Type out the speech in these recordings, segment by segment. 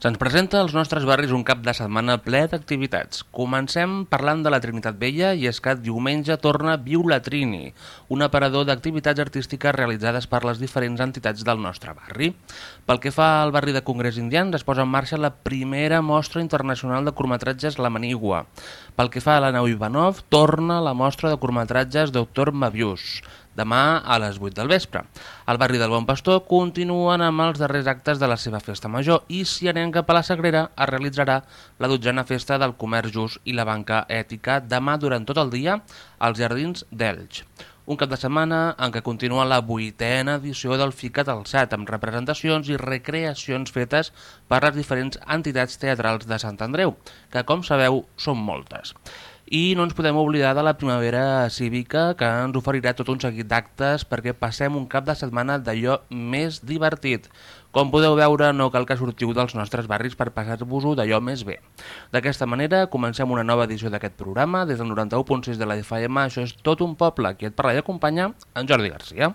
Se'ns presenta als nostres barris un cap de setmana ple d'activitats. Comencem parlant de la Trinitat Vella i és que diumenge torna Viu la Trini, un aparador d'activitats artístiques realitzades per les diferents entitats del nostre barri. Pel que fa al barri de Congrés Indians, es posa en marxa la primera mostra internacional de curtmetratges La Manigua. Pel que fa a la Nau Ivanov, torna la mostra de curtmetratges Doctor Mavius demà a les 8 del vespre. Al barri del Bon Pastor continuen amb els darrers actes de la seva festa major i si anem cap a la Sagrera es realitzarà la dotzena festa del comerç just i la banca ètica demà durant tot el dia als Jardins d'Elx. Un cap de setmana en què continua la vuitena edició del FICAT Alçat, amb representacions i recreacions fetes per les diferents entitats teatrals de Sant Andreu, que, com sabeu, són moltes. I no ens podem oblidar de la primavera cívica que ens oferirà tot un seguit d'actes perquè passem un cap de setmana d'allò més divertit. Com podeu veure, no cal que sortiu dels nostres barris per passar-vos-ho d'allò més bé. D'aquesta manera, comencem una nova edició d'aquest programa. Des del 91.6 de la FM, això és Tot un poble. Qui et parla i acompanya, en Jordi Garcia.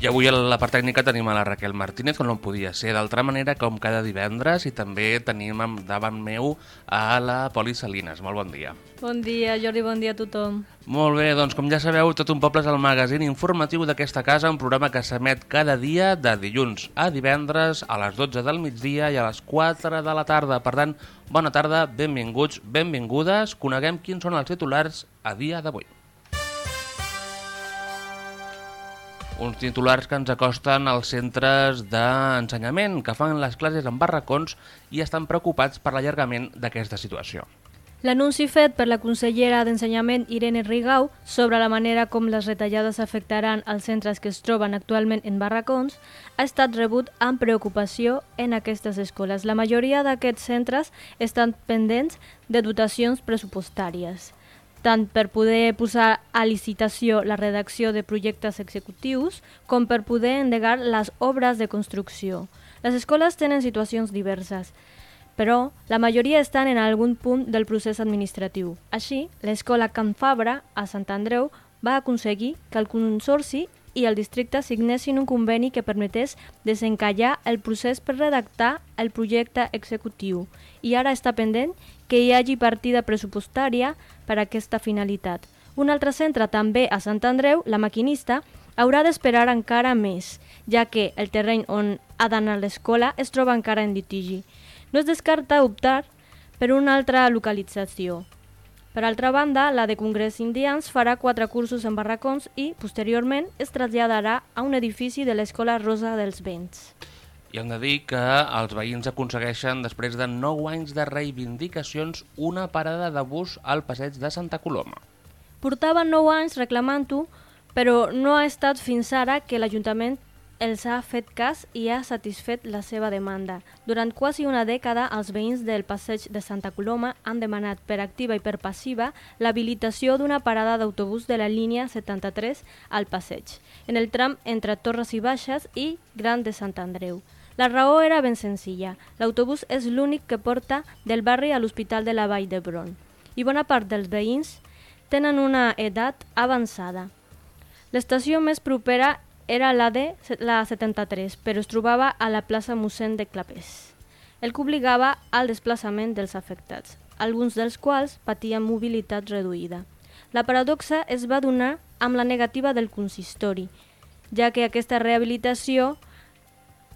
I avui a la part tècnica tenim a la Raquel Martínez, com no podia ser d'altra manera, com cada divendres, i també tenim davant meu a la Poli Salines. Molt bon dia. Bon dia, Jordi, bon dia a tothom. Molt bé, doncs com ja sabeu, Tot un poble és el magazín informatiu d'aquesta casa, un programa que s'emet cada dia de dilluns a divendres a les 12 del migdia i a les 4 de la tarda. Per tant, bona tarda, benvinguts, benvingudes, coneguem quins són els titulars a dia d'avui. Uns titulars que ens acosten als centres d'ensenyament que fan les classes en barracons i estan preocupats per l'allargament d'aquesta situació. L'anunci fet per la consellera d'Ensenyament Irene Rigau sobre la manera com les retallades afectaran els centres que es troben actualment en barracons ha estat rebut amb preocupació en aquestes escoles. La majoria d'aquests centres estan pendents de dotacions pressupostàries, tant per poder posar a licitació la redacció de projectes executius com per poder endegar les obres de construcció. Les escoles tenen situacions diverses però la majoria estan en algun punt del procés administratiu. Així, l'escola Can Fabra, a Sant Andreu, va aconseguir que el Consorci i el districte signessin un conveni que permetés desencallar el procés per redactar el projecte executiu i ara està pendent que hi hagi partida pressupostària per a aquesta finalitat. Un altre centre, també a Sant Andreu, la maquinista, haurà d'esperar encara més, ja que el terreny on ha d'anar l'escola es troba encara en litigi. No es descarta optar per una altra localització. Per altra banda, la de Congrés Indians farà quatre cursos en barracons i, posteriorment, es traslladarà a un edifici de l'Escola Rosa dels Vents. I hem de dir que els veïns aconsegueixen, després de 9 anys de reivindicacions, una parada de bus al passeig de Santa Coloma. Portaven 9 anys reclamant-ho, però no ha estat fins ara que l'Ajuntament els ha fet cas i ha satisfet la seva demanda. Durant quasi una dècada, els veïns del passeig de Santa Coloma han demanat per activa i per passiva l'habilitació d'una parada d'autobús de la línia 73 al passeig, en el tram entre Torres i Baixes i Gran de Sant Andreu. La raó era ben senzilla. L'autobús és l'únic que porta del barri a l'Hospital de la Vall d'Hebron i bona part dels veïns tenen una edat avançada. L'estació més propera era la de la 73, però es trobava a la plaça mossèn de Clapés, el que obligava al desplaçament dels afectats, alguns dels quals patien mobilitat reduïda. La paradoxa es va donar amb la negativa del consistori, ja que aquesta rehabilitació,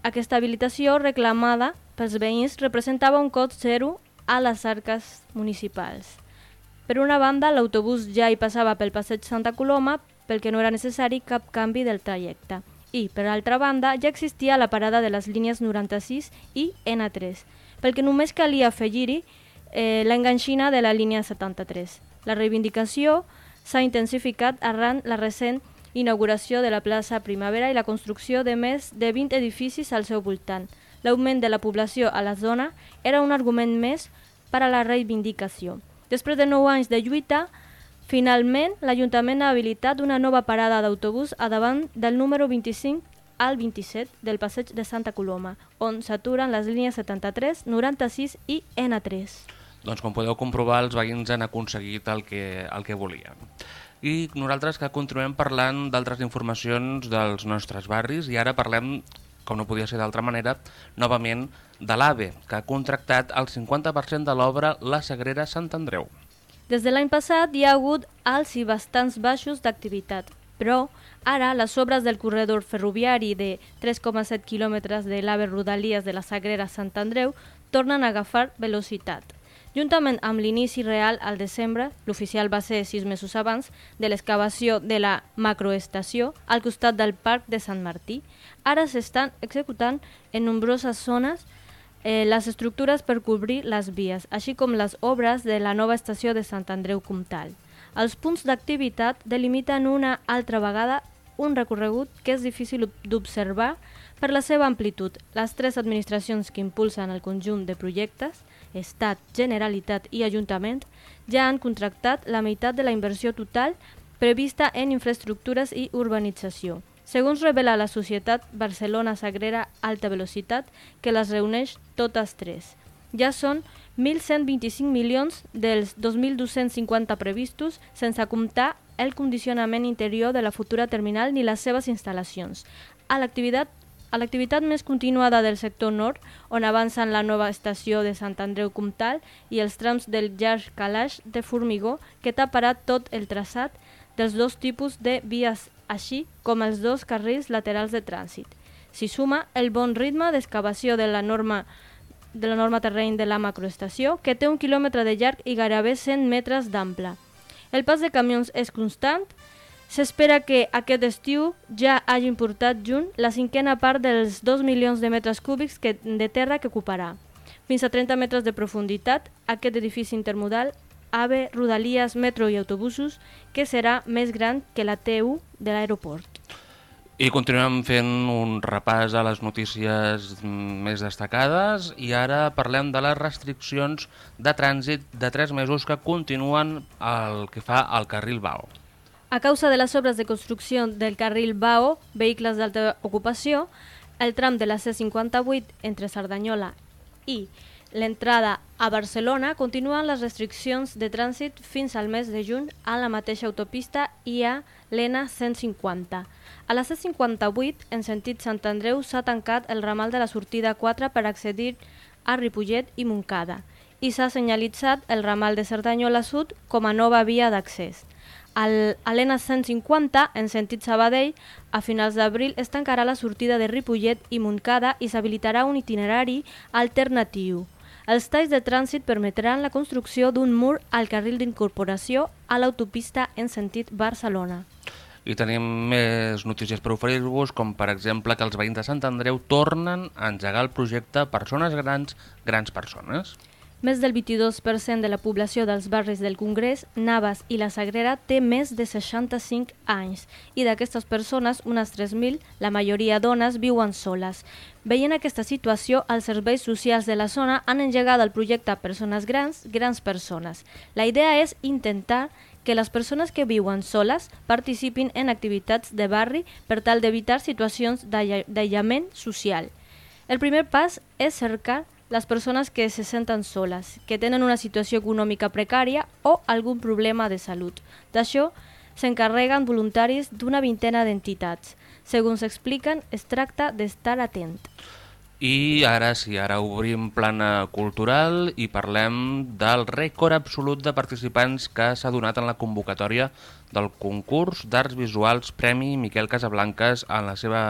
aquesta habilitació reclamada pels veïns representava un cost zero a les arques municipals. Per una banda, l'autobús ja hi passava pel passeig Santa Coloma, pel que no era necessari cap canvi del trajecte. I, per altra banda, ja existia la parada de les línies 96 i N3, pel que només calia afegir-hi eh, l'enganxina de la línia 73. La reivindicació s'ha intensificat arran la recent inauguració de la plaça Primavera i la construcció de més de 20 edificis al seu voltant. L'augment de la població a la zona era un argument més per a la reivindicació. Després de 9 anys de lluita, Finalment, l'Ajuntament ha habilitat una nova parada d'autobús a davant del número 25 al 27 del passeig de Santa Coloma, on s'aturen les línies 73, 96 i N3. Doncs com podeu comprovar, els veïns han aconseguit el que, el que volien. I nosaltres que continuem parlant d'altres informacions dels nostres barris i ara parlem, com no podia ser d'altra manera, novament de l'AVE, que ha contractat el 50% de l'obra La Sagrera Sant Andreu. Des de l'any passat hi ha hagut alts i bastants baixos d'activitat, però ara les obres del corredor ferroviari de 3,7 quilòmetres de l'AVE Rodalies de la Sagrera Sant Andreu tornen a agafar velocitat. Juntament amb l'inici real al desembre, l'oficial va ser sis mesos abans, de l'excavació de la macroestació al costat del Parc de Sant Martí, ara s'estan executant en nombroses zones eh, les estructures per cobrir les vies, així com les obres de la nova estació de Sant Andreu Comtal. Els punts d'activitat delimiten una altra vegada un recorregut que és difícil d'observar per la seva amplitud. Les tres administracions que impulsen el conjunt de projectes, Estat, Generalitat i Ajuntament, ja han contractat la meitat de la inversió total prevista en infraestructures i urbanització. Segons revela la societat Barcelona Sagrera Alta Velocitat, que les reuneix totes tres. Ja són 1.125 milions dels 2.250 previstos, sense comptar el condicionament interior de la futura terminal ni les seves instal·lacions. A l'activitat a l'activitat més continuada del sector nord, on avancen la nova estació de Sant Andreu Comtal i els trams del llarg calaix de formigó que taparà tot el traçat dels dos tipus de vies, així com els dos carrils laterals de trànsit. S'hi suma el bon ritme d'excavació de la norma de la norma terreny de la macroestació, que té un quilòmetre de llarg i gairebé 100 metres d'ample. El pas de camions és constant, S'espera que aquest estiu ja hagi portat junt la cinquena part dels 2 milions de metres cúbics que, de terra que ocuparà. Fins a 30 metres de profunditat, aquest edifici intermodal AVE, Rodalies, Metro i autobusos, que serà més gran que la T1 de l'aeroport. I continuem fent un repàs a les notícies més destacades i ara parlem de les restriccions de trànsit de 3 mesos que continuen el que fa al carril BAO. A causa de les obres de construcció del carril BAO, vehicles d'alta ocupació, el tram de la C58 entre Cerdanyola i l'entrada a Barcelona continuen les restriccions de trànsit fins al mes de juny a la mateixa autopista i a l'ENA 150. A la C58, en sentit Sant Andreu, s'ha tancat el ramal de la sortida 4 per accedir a Ripollet i Montcada i s'ha senyalitzat el ramal de Cerdanyola Sud com a nova via d'accés. A l'ENA 150, en sentit Sabadell, a finals d'abril es tancarà la sortida de Ripollet i Montcada i s'habilitarà un itinerari alternatiu. Els talls de trànsit permetran la construcció d'un mur al carril d'incorporació a l'autopista en sentit Barcelona. I tenim més notícies per oferir-vos, com per exemple que els veïns de Sant Andreu tornen a engegar el projecte Persones Grans, Grans Persones. Més del 22% de la població dels barris del Congrés, Navas i la Sagrera té més de 65 anys i d'aquestes persones, unes 3.000, la majoria dones, viuen soles. Veient aquesta situació, els serveis socials de la zona han engegat el projecte Persones Grans, Grans Persones. La idea és intentar que les persones que viuen soles participin en activitats de barri per tal d'evitar situacions d'aïllament social. El primer pas és cercar les persones que se senten soles, que tenen una situació econòmica precària o algun problema de salut. D'això s'encarreguen voluntaris d'una vintena d'entitats. Segons expliquen, es tracta d'estar atent. I ara sí, ara obrim plana cultural i parlem del rècord absolut de participants que s'ha donat en la convocatòria del concurs d'arts visuals Premi Miquel Casablanques en la seva,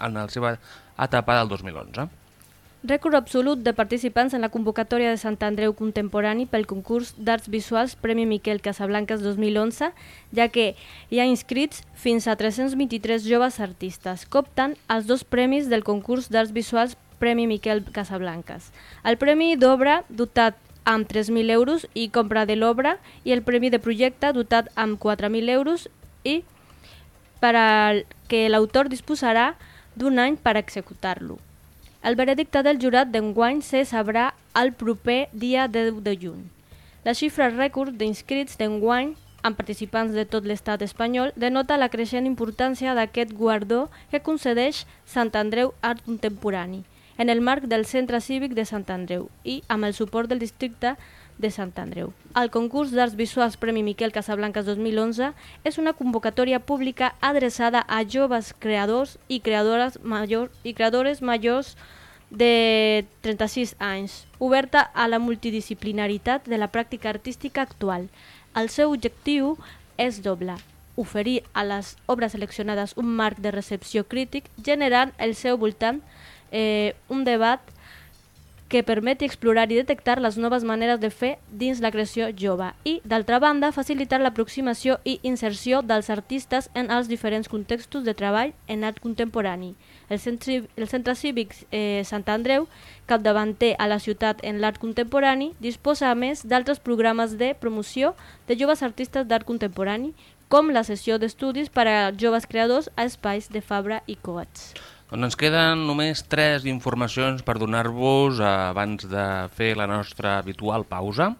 en la seva etapa del 2011. Rècord absolut de participants en la convocatòria de Sant Andreu Contemporani pel concurs d'Arts Visuals Premi Miquel Casablanques 2011, ja que hi ha inscrits fins a 323 joves artistes. Copten els dos premis del concurs d'Arts Visuals Premi Miquel Casablanques. El premi d'obra dotat amb 3.000 euros i compra de l'obra i el premi de projecte dotat amb 4.000 euros i per al que l'autor disposarà d'un any per executar-lo. El veredicte del jurat d'enguany se sabrà el proper dia 10 de juny. La xifra rècord d'inscrits d'enguany amb participants de tot l'estat espanyol, denota la creixent importància d'aquest guardó que concedeix Sant Andreu Art Contemporani en el marc del Centre Cívic de Sant Andreu i amb el suport del districte de Sant Andreu. El concurs d'Arts Visuals Premi Miquel Casablancas 2011 és una convocatòria pública adreçada a joves creadors i creadores, major, i creadores majors de 36 anys, oberta a la multidisciplinaritat de la pràctica artística actual. El seu objectiu és doble, oferir a les obres seleccionades un marc de recepció crític, generant el seu voltant eh, un debat que permeti explorar i detectar les noves maneres de fer dins la creació jove i, d'altra banda, facilitar l'aproximació i inserció dels artistes en els diferents contextos de treball en art contemporani. El Centre, el centre Cívic eh, Sant Andreu, capdavanter a la ciutat en l'art contemporani, disposa a més d'altres programes de promoció de joves artistes d'art contemporani, com la sessió d'estudis per a joves creadors a espais de Fabra i Coats. Doncs ens queden només tres informacions per donar-vos eh, abans de fer la nostra habitual pausa.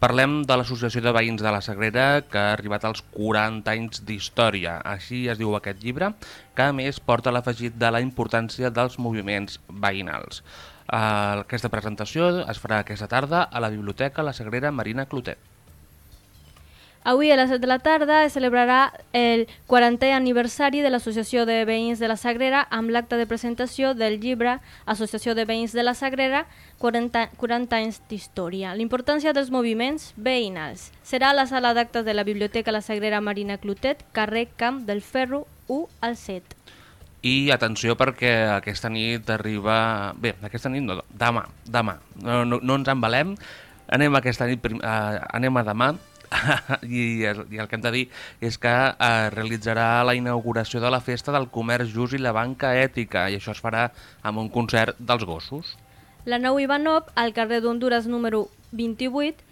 Parlem de l'Associació de Veïns de la Sagrera, que ha arribat als 40 anys d'història. Així es diu aquest llibre, que a més porta l'afegit de la importància dels moviments veïnals. Eh, aquesta presentació es farà aquesta tarda a la Biblioteca La Sagrera Marina Clotet. Avui a les 7 de la tarda es celebrarà el 40è aniversari de l'Associació de Veïns de la Sagrera amb l'acte de presentació del llibre Associació de Veïns de la Sagrera 40, 40 anys d'història. L'importància dels moviments veïnals serà a la sala d'actes de la Biblioteca La Sagrera Marina Clotet, carrer Camp del Ferro 1 al 7. I atenció perquè aquesta nit arriba... Bé, aquesta nit no, demà, demà. No, no, no ens embalem. Anem aquesta nit, prim... uh, anem a demà I, i el que hem de dir és que eh, realitzarà la inauguració de la Festa del Comerç Just i la Banca Ètica i això es farà amb un concert dels gossos. La nou Ivanov, al carrer d'Honduras número 28,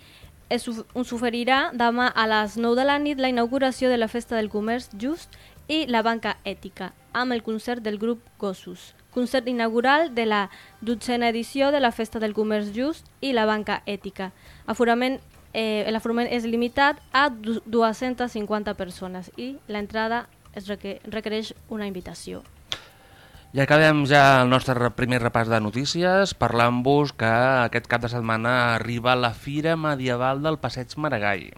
es, us oferirà demà a les 9 de la nit la inauguració de la Festa del Comerç Just i la Banca Ètica, amb el concert del grup Gossos. Concert inaugural de la dotzena edició de la Festa del Comerç Just i la Banca Ètica. Aforament eh, el aforament és limitat a 250 persones i l'entrada es requereix una invitació. I acabem ja el nostre primer repàs de notícies parlant-vos que aquest cap de setmana arriba la Fira Medieval del Passeig Maragall.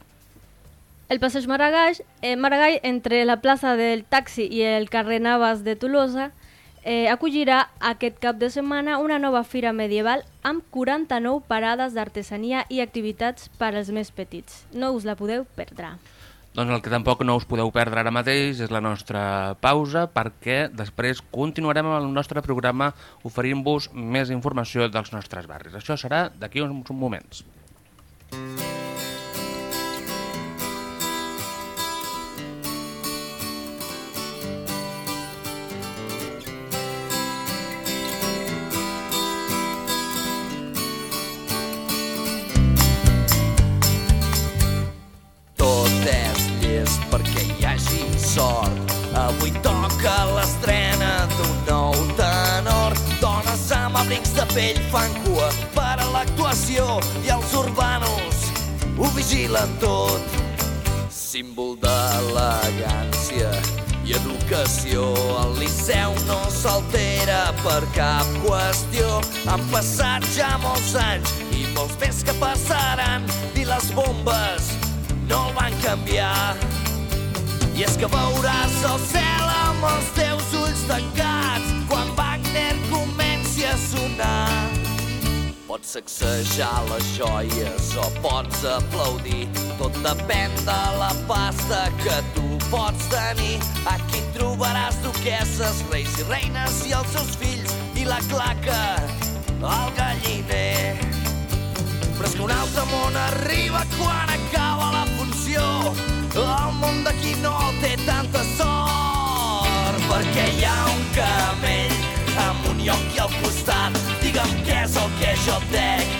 El Passeig Maragall, eh, Maragall entre la plaça del Taxi i el carrer Navas de Tolosa, eh, acollirà aquest cap de setmana una nova fira medieval amb 49 parades d'artesania i activitats per als més petits. No us la podeu perdre. Doncs el que tampoc no us podeu perdre ara mateix és la nostra pausa perquè després continuarem amb el nostre programa oferint-vos més informació dels nostres barris. Això serà d'aquí uns moments. Mm. Pell fan cua per a l'actuació i els urbanos ho vigilen tot. Símbol d'elegància i educació, el Liceu no s'altera per cap qüestió. Han passat ja molts anys i molts més que passaran i les bombes no el van canviar. I és que veuràs el cel amb els teus ulls tancats quan Wagner a sonar. Pots sacsejar les joies o pots aplaudir. Tot depèn de la pasta que tu pots tenir. Aquí trobaràs duqueses, reis i reines i els seus fills i la claca, el galliner. Però és que un altre món arriba quan acaba la funció. El món d'aquí no té tanta sort perquè hi ha un camell amb un lloc i al costat. Digue'm què és el que jo dec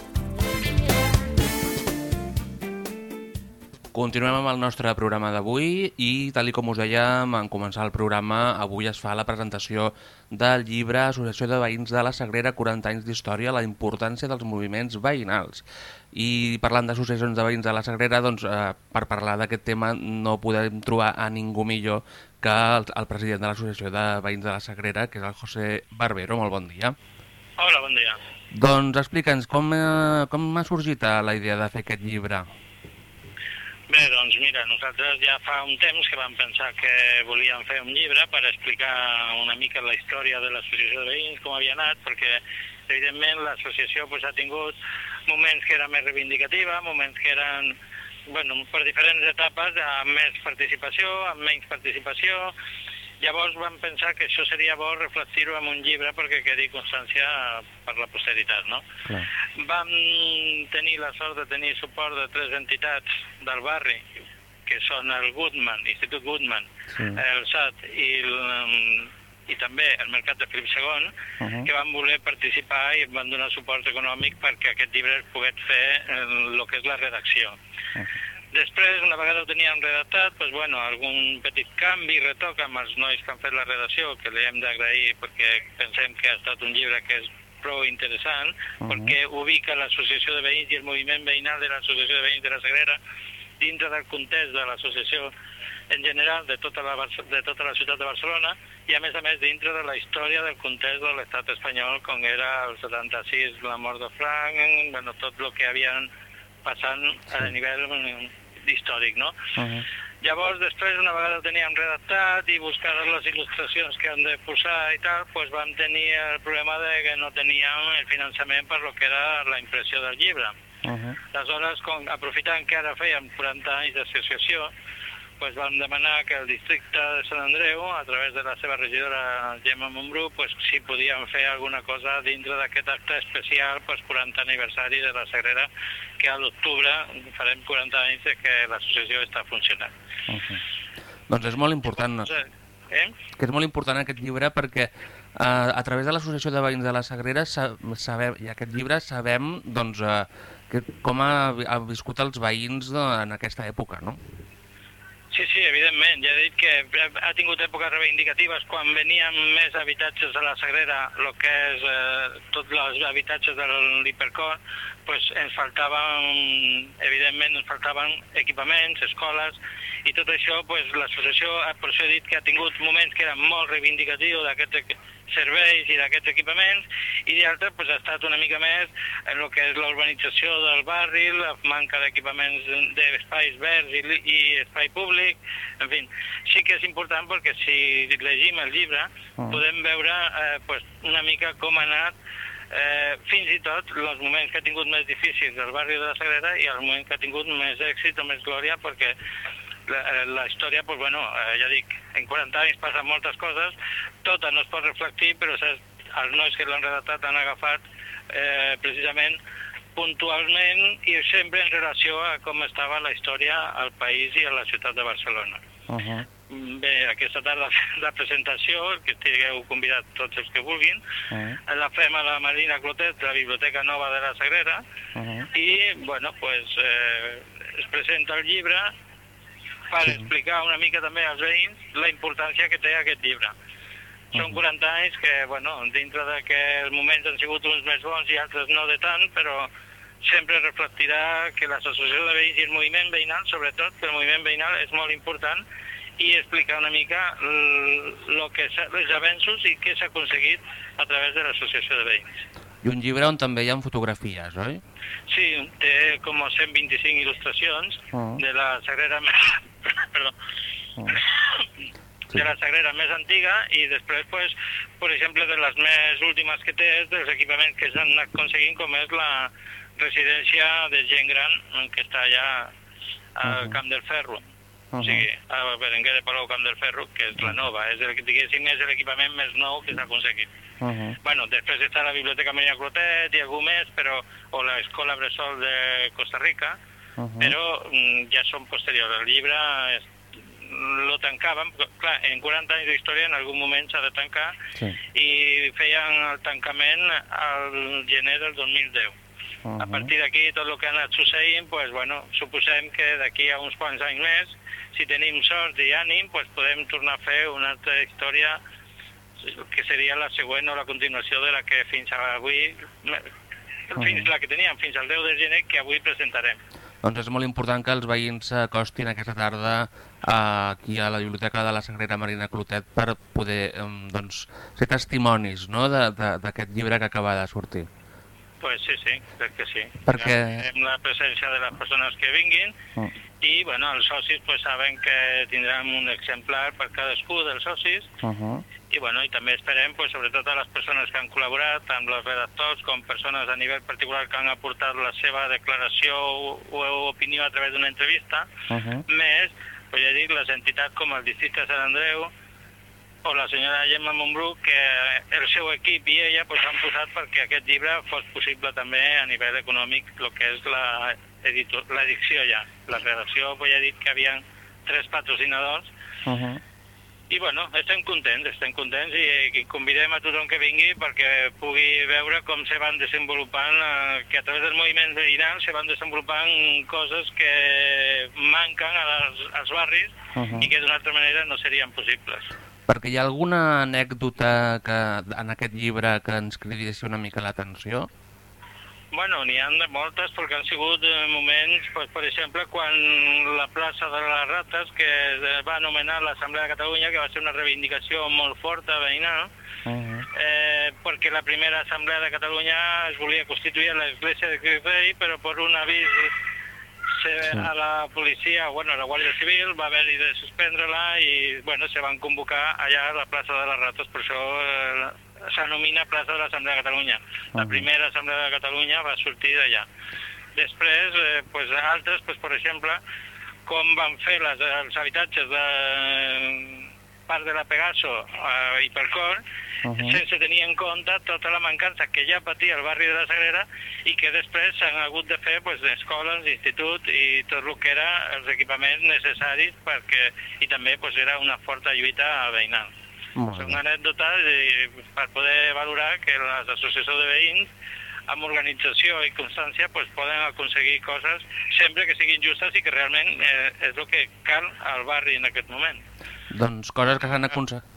Continuem amb el nostre programa d'avui i, tal com us dèiem, en començar el programa, avui es fa la presentació del llibre Associació de Veïns de la Sagrera 40 anys d'història, la importància dels moviments veïnals. I parlant d'associacions de veïns de la Sagrera, doncs, eh, per parlar d'aquest tema no podem trobar a ningú millor que el, el president de l'Associació de Veïns de la Sagrera, que és el José Barbero. Molt bon dia. Hola, bon dia. Doncs explica'ns, com, eh, com ha sorgit eh, la idea de fer aquest llibre? Bé, doncs mira, nosaltres ja fa un temps que vam pensar que volíem fer un llibre per explicar una mica la història de l'associació de veïns, com havia anat, perquè evidentment l'associació pues, ha tingut moments que era més reivindicativa, moments que eren bueno, per diferents etapes, amb més participació, amb menys participació, Llavors vam pensar que això seria bo reflectir-ho en un llibre perquè quedi constància per la posteritat, no? Clar. Vam tenir la sort de tenir suport de tres entitats del barri, que són el Goodman, l'Institut Goodman, Sí. el SAT i, el, i també el Mercat de Felip II, Uh -huh. que van voler participar i van donar suport econòmic perquè aquest llibre es pogués fer el que és la redacció. Després, una vegada ho teníem redactat, doncs, bueno, algun petit canvi, retoc amb els nois que han fet la redacció, que li hem d'agrair perquè pensem que ha estat un llibre que és prou interessant, Mhm. perquè ubica l'associació de veïns i el moviment veïnal de l'associació de veïns de la Sagrera dintre del context de l'associació en general de tota, la, de tota la ciutat de Barcelona i a més a més dintre de la història del context de l'estat espanyol com era el 76, la mort de Frank, bueno, tot el que havien passant a nivell històric, no? Uh -huh. Llavors, després, una vegada ho teníem redactat i buscar les il·lustracions que han de posar i tal, doncs vam tenir el problema de que no teníem el finançament per lo que era la impressió del llibre. Uh -huh. Aleshores, com, aprofitant que ara fèiem 40 anys d'associació, doncs vam demanar que el districte de Sant Andreu, a través de la seva regidora Gemma Montbrú, doncs, si podíem fer alguna cosa dintre d'aquest acte especial doncs, 40 aniversari de la Sagrera, que a l'octubre farem 40 anys que l'associació està funcionant. Uh -huh. Doncs és molt important, Eh? que és molt important aquest llibre perquè eh, a través de l'Associació de Veïns de la Sagrera sa sabem, i aquest llibre sabem doncs, eh, que, com ha, ha viscut els veïns de, en aquesta època, no? Sí, sí, evidentment. Ja he dit que ha tingut èpoques reivindicatives quan venien més habitatges a la Sagrera, el que és eh, tots els habitatges de l'Hipercor, pues ens faltaven, evidentment, ens faltaven equipaments, escoles, i tot això, pues, l'associació, eh, per això he dit que ha tingut moments que eren molt reivindicatius d'aquests serveis i d'aquests equipaments, i d'altres pues, ha estat una mica més en el que és l'urbanització del barri, la manca d'equipaments d'espais verds i, i espai públic, en fi, sí que és important perquè si llegim el llibre Ah. podem veure eh, pues, una mica com ha anat eh, fins i tot els moments que ha tingut més difícils del barri de la Sagrera i els moments que ha tingut més èxit o més glòria perquè la, eh, la història, pues, bueno, eh, ja dic, en 40 anys passen moltes coses, tota no es pot reflectir, però saps, els nois que l'han redactat han agafat eh, precisament puntualment i sempre en relació a com estava la història al país i a la ciutat de Barcelona. Uh -huh. Bé, aquesta tarda la presentació, que estigueu convidats tots els que vulguin, Uh -huh. la fem a la Marina Clotet, la Biblioteca Nova de la Sagrera, Uh -huh. i, bueno, pues, eh, es presenta el llibre per Sí. explicar una mica també als veïns la importància que té aquest llibre. Són Mhm. 40 anys que, bueno, dintre de que els moments han sigut uns més bons i altres no de tant, però sempre reflectirà que l'associació de veïns i el moviment veïnal, sobretot, que el moviment veïnal és molt important i explicar una mica lo que els avenços i què s'ha aconseguit a través de l'associació de veïns. I un llibre on també hi ha fotografies, oi? Sí, té com 125 il·lustracions Ah. de la Sagrera perdó, Sí. de la Sagrera més antiga i després, pues, per exemple, de les més últimes que té és dels equipaments que s'han anat aconseguint, com és la residència de gent gran que està allà al Mhm. Camp del Ferro. O Mhm. sigui, a Berenguer de Palau Camp del Ferro, que és la nova, és el, diguéssim, és l'equipament més nou que s'ha aconseguit. Uh -huh. Bueno, després està la Biblioteca Marina Clotet i algú més, però, o l'Escola Bressol de Costa Rica, Uh -huh. però mm, ja són posteriors. El llibre es, lo tancàvem, clar, en 40 anys d'història en algun moment s'ha de tancar Sí. i feien el tancament al gener del 2010. Uh A -huh. partir d'aquí, tot el que ha anat succeint, pues, bueno, suposem que d'aquí a uns quants anys més, si tenim sort i ànim, pues, podem tornar a fer una altra història que seria la següent o la continuació de la que fins avui, fins la que teníem fins al 10 de gener, que avui presentarem. Doncs és molt important que els veïns s'acostin aquesta tarda eh, aquí a la Biblioteca de la Sagrera Marina Clotet per poder doncs, ser testimonis no? d'aquest llibre que acaba de sortir. Pues sí, sí, crec que sí. Perquè- Amb la presència de les persones que vinguin Mm. i, bueno, els socis pues, saben que tindran un exemplar per cadascú dels socis Uh -huh. I, bueno, i també esperem, pues, sobretot a les persones que han col·laborat, tant els redactors com persones a nivell particular que han aportat la seva declaració o, o opinió a través d'una entrevista, Uh -huh. més, pues, ja dic, les entitats com el districte Sant Andreu o la senyora Gemma Montbrú, que el seu equip i ella pues, han posat perquè aquest llibre fos possible també a nivell econòmic, el que és la l'edicció ja. La redacció, pues, ja he dit que hi havia tres patrocinadors Uh -huh. I bueno, estem contents, estem contents i, i convidem a tothom que vingui perquè pugui veure com se van desenvolupant, eh, que a través del moviment veïnal se van desenvolupant coses que manquen als, als barris Uh -huh. i que d'una altra manera no serien possibles. Perquè hi ha alguna anècdota que, en aquest llibre que ens cridi una mica l'atenció? Bueno, n'hi han de moltes perquè han sigut eh, moments, pues, per exemple, quan la plaça de les rates, que es va anomenar l'Assemblea de Catalunya, que va ser una reivindicació molt forta veïnal, Uh -huh. eh, perquè la primera Assemblea de Catalunya es volia constituir a l'església de Rei, però per un avís se, Sí. a la policia, bueno, a la Guàrdia Civil, va haver-hi de suspendre-la i, bueno, se van convocar allà a la plaça de les Rates, per això eh, s'anomina plaça de l'Assemblea de Catalunya. La Mhm. primera Assemblea de Catalunya va sortir d'allà. Després, eh, pues, altres, pues, per exemple, com van fer les, els habitatges de part de la Pegaso eh, i Percor, Uh -huh. sense tenir en compte tota la mancança que ja patia el barri de la Sagrera i que després s'han hagut de fer pues, escoles, institut i tot el que era els equipaments necessaris perquè, i també pues, era una forta lluita veïnal. Són anècdotes i, per poder valorar que les associacions de veïns amb organització i constància pues, poden aconseguir coses sempre que siguin justes i que realment eh, és el que cal al barri en aquest moment. Doncs coses que s'han aconseguit.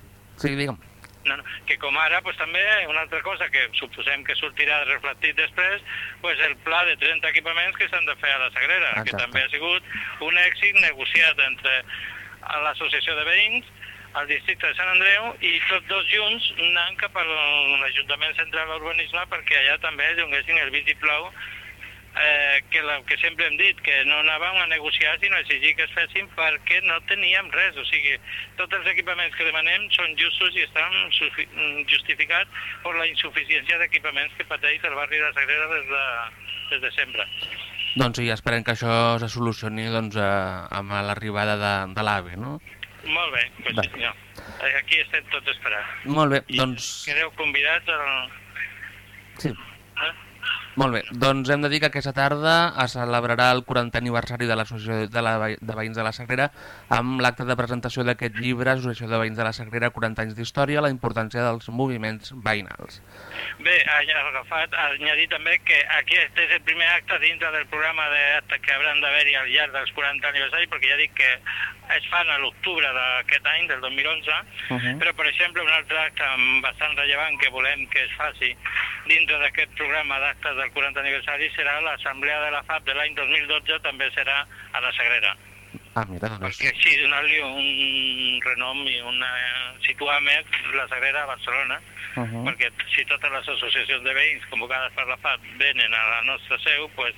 Sí, digue'm. No, no, que com ara pues, també una altra cosa que suposem que sortirà reflectit després, pues, el pla de 30 equipaments que s'han de fer a la Sagrera, Exacte. que també ha sigut un èxit negociat entre l'Associació de Veïns, el districte de Sant Andreu i tots dos junts anant cap a l'Ajuntament Central d'Urbanisme perquè allà també donessin el vistiplau eh, que, la, que sempre hem dit, que no anàvem a negociar sinó a exigir que es fessin perquè no teníem res. O sigui, tots els equipaments que demanem són justos i estan justificats per la insuficiència d'equipaments que pateix el barri de Sagrera des de, des de sempre. Doncs sí, esperem que això se solucioni doncs, eh, amb l'arribada de, de l'AVE, no? Molt bé, doncs senyor. Eh, Aquí estem tots esperant. Molt bé, I doncs... Quedeu convidats al... Sí. Eh? Molt bé, doncs hem de dir que aquesta tarda es celebrarà el 40 aniversari de l'Associació de, la, de Veïns de la Sagrera amb l'acte de presentació d'aquest llibre, Associació de Veïns de la Sagrera, 40 anys d'història, la importància dels moviments veïnals. Bé, ha agafat, ha añadit també que aquest és el primer acte dintre del programa d'actes que hauran d'haver-hi al llarg dels 40 aniversaris, perquè ja dic que es fan a l'octubre d'aquest any, del 2011, Uh -huh. però, per exemple, un altre acte bastant rellevant que volem que es faci dintre d'aquest programa d'actes del 40 aniversari serà l'assemblea de la FAP de l'any 2012, també serà a la Sagrera Ah, mira, doncs... perquè així donar-li un renom i una, situar més la Sagrera a Barcelona, Uh -huh. perquè si totes les associacions de veïns convocades per la FAP venen a la nostra seu, pues,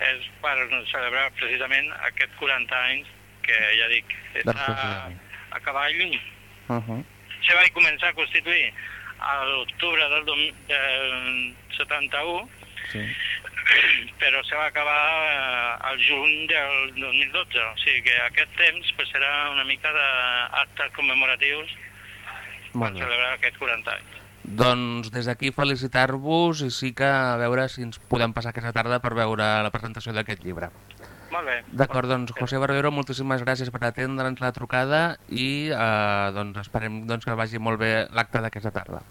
és per celebrar precisament aquest 40 anys que, ja dic, està D'associació. a cavall. Uh -huh. Se va començar a constituir a l'octubre del, del 71 Sí. però se va acabar eh, al juny del 2012, o sigui que aquest temps pues, serà una mica d'actes commemoratius per celebrar aquests 40 anys. Doncs des d'aquí felicitar-vos i sí que a veure si ens podem passar aquesta tarda per veure la presentació d'aquest llibre. Molt bé. D'acord, doncs José Barbero, moltíssimes gràcies per atendre'ns la trucada i eh, doncs, esperem doncs, que vagi molt bé l'acte d'aquesta tarda.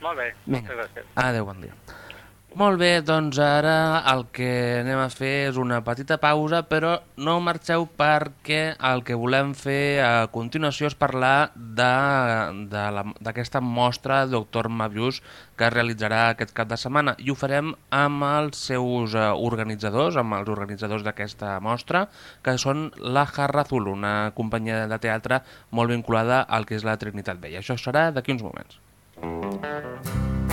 Molt bé, moltes gràcies. Adéu, bon dia. Molt bé, doncs ara el que anem a fer és una petita pausa, però no marxeu perquè el que volem fer a continuació és parlar d'aquesta mostra Doctor Mavius que es realitzarà aquest cap de setmana i ho farem amb els seus eh, organitzadors, amb els organitzadors d'aquesta mostra, que són la Jarra Azul, una companyia de teatre molt vinculada al que és la Trinitat Vella. Això serà d'aquí uns moments. Era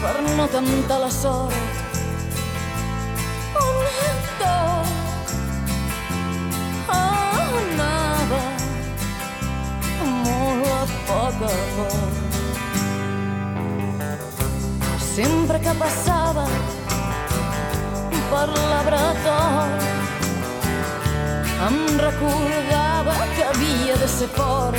per no temptar la sort. On tot anava molt a poc a poc. Sempre que passava per la bretol em recordava que havia de ser fort,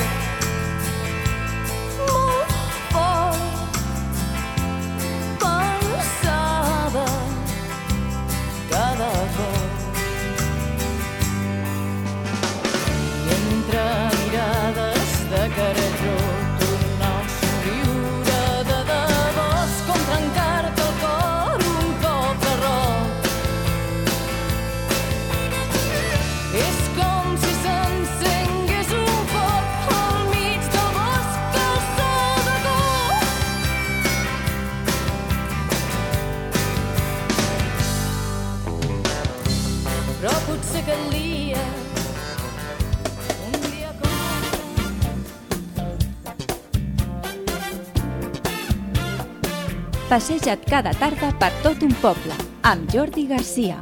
Passeja't cada tarda per tot un poble, amb Jordi Garcia.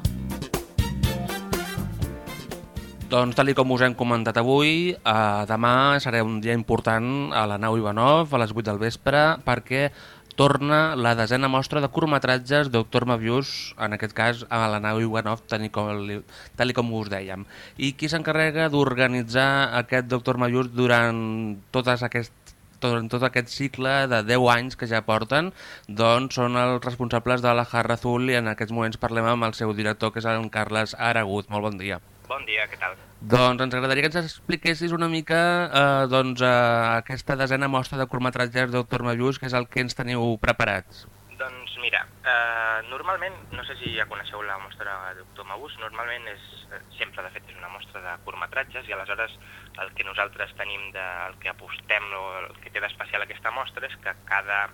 Doncs, tal com us hem comentat avui, eh, demà serà un dia important a la nau Ivanov, a les 8 del vespre, perquè torna la desena mostra de curtmetratges Doctor Mavius, en aquest cas a la nau Ivanov, tal com, tal com us dèiem. I qui s'encarrega d'organitzar aquest Doctor Mavius durant totes aquest, durant tot aquest cicle de 10 anys que ja porten, doncs són els responsables de la Jarra Azul i en aquests moments parlem amb el seu director, que és en Carles Aragut. Molt bon dia. Bon dia, què tal? Doncs ens agradaria que ens expliquessis una mica eh, doncs, eh, aquesta desena mostra de curtmetratges Doctor Mavius, que és el que ens teniu preparats. Doncs mira, eh, normalment, no sé si ja coneixeu la mostra Doctor Mabús, normalment és, eh, sempre de fet és una mostra de curtmetratges i aleshores el que nosaltres tenim, de, el que apostem o el que té d'especial aquesta mostra és que cada,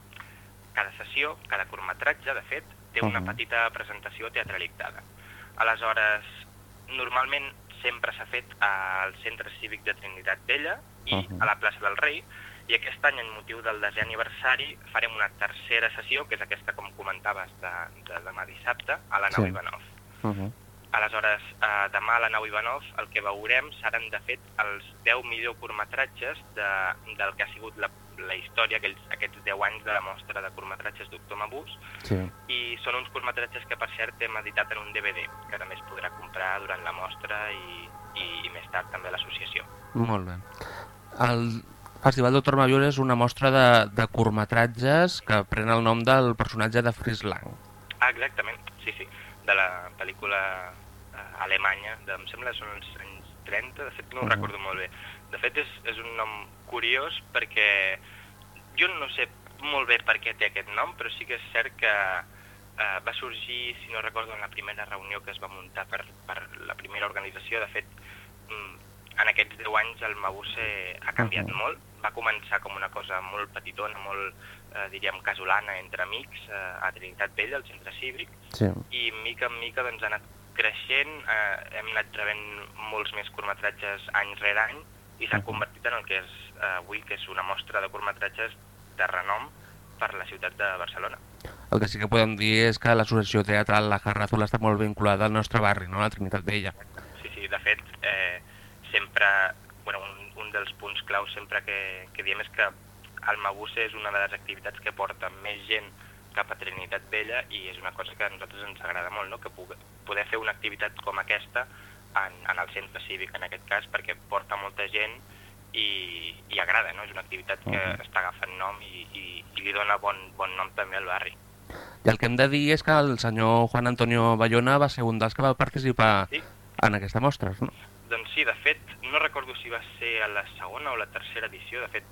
cada sessió, cada curtmetratge, de fet, té una Mhm. petita presentació teatralitzada. Aleshores, normalment sempre s'ha fet al Centre Cívic de Trinitat Vella i Mhm. a la plaça del Rei, i aquest any, en motiu del desè aniversari, farem una tercera sessió, que és aquesta, com comentaves, de, de demà dissabte, a la nau Sí. Ivanov. Uh -huh. Aleshores, eh, demà a la nau Ivanov el que veurem seran, de fet, els 10 millors curtmetratges de, del que ha sigut la, la història, aquells, aquests 10 anys de la mostra de curtmetratges Doctor Mabús, Sí. i són uns curtmetratges que, per cert, hem editat en un DVD, que també es podrà comprar durant la mostra i, i, i més tard també a l'associació. Molt bé. El Festival Doctor Mavius és una mostra de, de curtmetratges que pren el nom del personatge de Fritz Lang. Ah, exactament, sí, sí, de la pel·lícula eh, alemanya, de, em sembla que són els anys 30, de fet no ho recordo molt bé. De fet és, és un nom curiós perquè jo no sé molt bé per què té aquest nom, però sí que és cert que eh, va sorgir, si no recordo, en la primera reunió que es va muntar per, per la primera organització. De fet, mm, en aquests 10 anys el Mabuse ha canviat molt, va començar com una cosa molt petitona, molt, eh, diríem, casolana entre amics eh, a Trinitat Vella, al centre cívic, Sí. i mica en mica doncs, ha anat creixent, eh, hem anat rebent molts més curtmetratges any rere any i s'ha convertit en el que és eh, avui, que és una mostra de curtmetratges de renom per la ciutat de Barcelona. El que sí que podem dir és que l'associació teatral La Azul està molt vinculada al nostre barri, no? a la Trinitat Vella. Sí, sí, de fet, eh, sempre, bueno, un, un dels punts claus sempre que, que diem és que el Mabús és una de les activitats que porta més gent cap a Trinitat Vella i és una cosa que a nosaltres ens agrada molt, no? que poder fer una activitat com aquesta en, en el centre cívic, en aquest cas, perquè porta molta gent i, i agrada, no? És una activitat que Mhm. està agafant nom i, i, i li dona bon, bon nom també al barri. I el que hem de dir és que el senyor Juan Antonio Bayona va ser un dels que va participar Sí. en aquesta mostra, no? Doncs sí, de fet, no recordo si va ser a la segona o la tercera edició, de fet,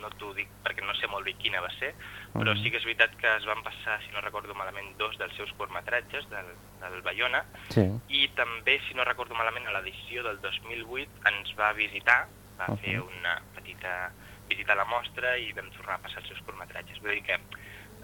no t'ho dic perquè no sé molt bé quina va ser, però sí que és veritat que es van passar, si no recordo malament, dos dels seus curtmetratges del, del Bayona, Sí. i també, si no recordo malament, a l'edició del 2008 ens va visitar, va Mhm. fer una petita visita a la mostra i vam tornar a passar els seus curtmetratges. Vull dir que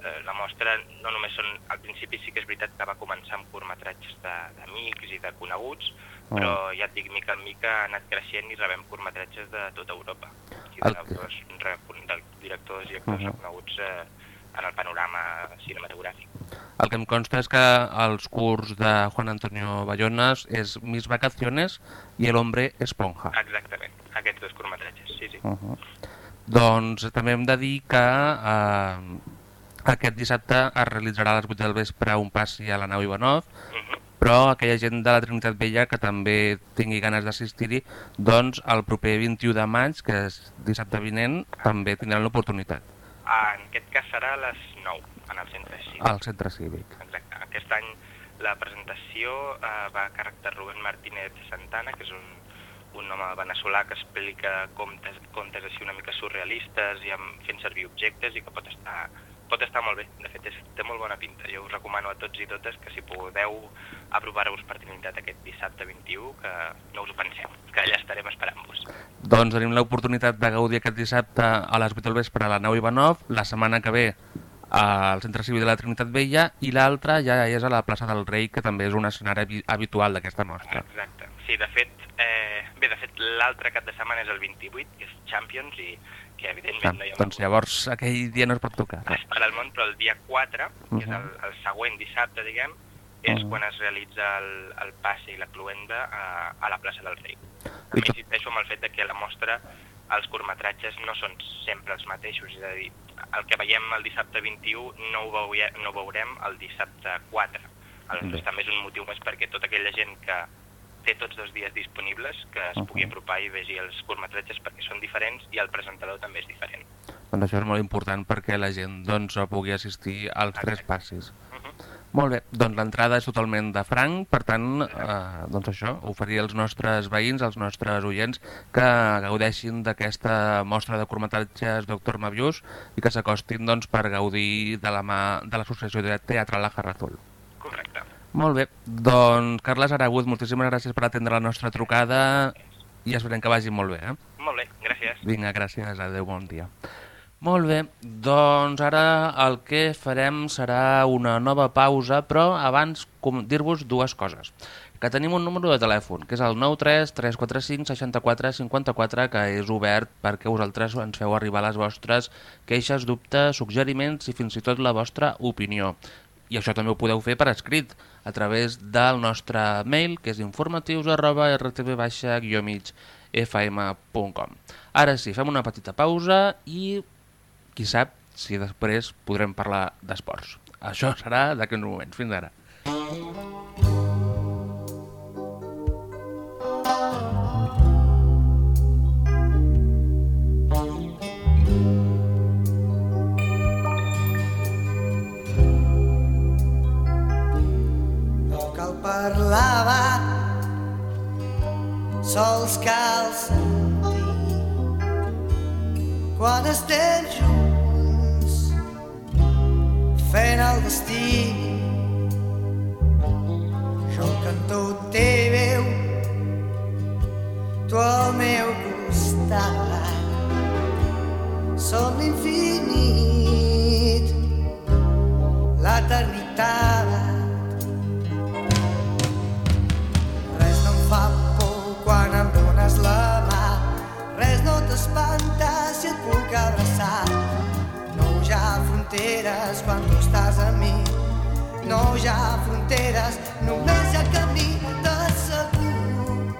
eh, la mostra no només són... Al principi sí que és veritat que va començar amb curtmetratges de- d'amics i de coneguts, però ja et dic, mica en mica ha anat creixent i rebem curtmetratges de tota Europa. I El de, que- d'autors recon- de directors i actors Mhm. reconeguts eh, en el panorama cinematogràfic. El que em consta és que els curs de Juan Antonio Bayonas és Mis vacaciones i El hombre esponja. Exactament, aquests dos curtmetratges, sí, sí. Uh -huh. Doncs també hem de dir que eh, aquest dissabte es realitzarà a les 8 del vespre un passi a la nau Ivanov, Mhm. Però aquella gent de la Trinitat Vella que també tingui ganes d'assistir-hi, doncs el proper 21 de maig, que és dissabte vinent, també tindran l'oportunitat En aquest cas serà a les 9, en el centre cívic. al centre cívic. Exacte. Aquest any la presentació eh, va a càrrec de Rubén Martínez Santana, que és un, un home veneçolà que explica contes, contes així una mica surrealistes i amb, fent servir objectes i que pot estar, pot estar molt bé. De fet, és, té molt bona pinta. Jo us recomano a tots i totes que si podeu aprovar-vos per Trinitat aquest dissabte 21, que no us ho penseu, que allà estarem esperant-vos. Doncs tenim l'oportunitat de gaudir aquest dissabte a les 8 del vespre a la nau Ivanov, la setmana que ve al Centre Civil de la Trinitat Vella i l'altra ja és a la plaça del Rei, que també és un escenari habi- habitual d'aquesta mostra. Exacte. Sí, de fet, eh, bé, de fet l'altre cap de setmana és el 28, que és Champions, i que Ah, evidentment no hi ha doncs llavors aquell dia no es pot tocar. res per al món, però el dia 4, que és Mhm. el, el següent dissabte, diguem, és Mhm. quan es realitza el, el passe i la cluenda a, a la plaça del Rei. I També tot- insisteixo amb el fet de que a la mostra els curtmetratges no són sempre els mateixos, és a dir, el que veiem el dissabte 21 no ho, veuia, no ho veurem el dissabte 4. Aleshores, Bé. també és un motiu més perquè tota aquella gent que té tots dos dies disponibles, que es pugui apropar i vegi els curtmetratges perquè són diferents i el presentador també és diferent. Doncs això és molt important perquè la gent doncs, pugui assistir als tres Exacte. passis. Mhm. Molt bé, doncs l'entrada és totalment de franc, per tant, eh, doncs això, oferir als nostres veïns, als nostres oients, que gaudeixin d'aquesta mostra de curtmetratges Doctor Mavius i que s'acostin doncs, per gaudir de la mà de l'Associació de Teatre La Jarra Azul. Correcte. Molt bé, doncs Carles Aragut, moltíssimes gràcies per atendre la nostra trucada i esperem que vagi molt bé. Eh? Molt bé, gràcies. Vinga, gràcies, adeu, bon dia. Molt bé, doncs ara el que farem serà una nova pausa, però abans dir-vos dues coses. Que tenim un número de telèfon, que és el 93 345 64 54, que és obert perquè vosaltres ens feu arribar les vostres queixes, dubtes, suggeriments i fins i tot la vostra opinió. I això també ho podeu fer per escrit, a través del nostre mail, que és informatius arroba rtv-migfm.com. Ara sí, fem una petita pausa i qui sap si després podrem parlar d'esports. Això serà d'aquí uns moments. Fins ara. Cal parlar, va, sols cal sentir. Quan estem junts, fent el destí. Jo canto té veu, tu al meu costat. són l'infinit, l'eternitat. Ha fronteres quan tu estàs a mi, no hi ha fronteres, només hi ha camí de segur.